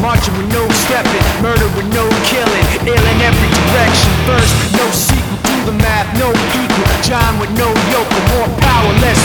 marching with no stepping, murder with no killing, ill in every direction. First, no sequel, do the math, no equal. John with no yoke, more power, less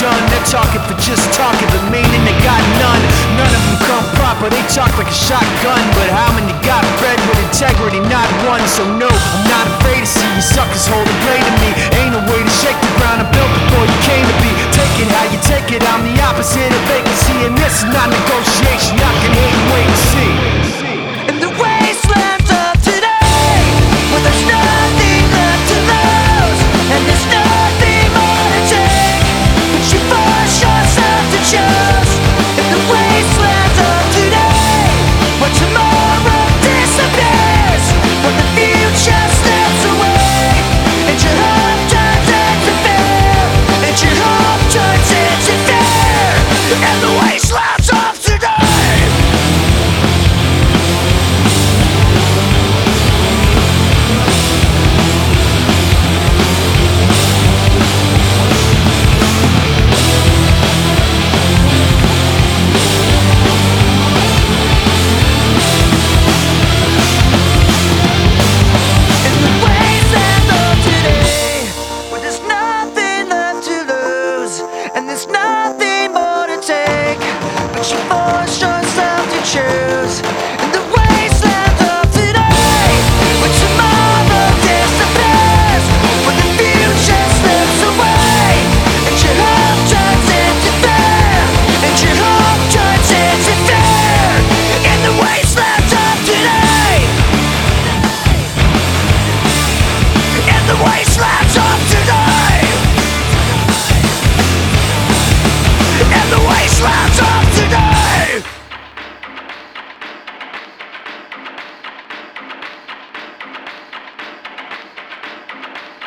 done. They're talking for just talking, but meaning they got none. None of them come proper, they talk like a shotgun. But how many got bred with integrity? Not one. So no, I'm not afraid to see you suckers hold a blade to me. Ain't no way to shake the ground I built before you came to be. Take it how you take it, I'm the opposite of vacancy, and this is not negotiation. Oh.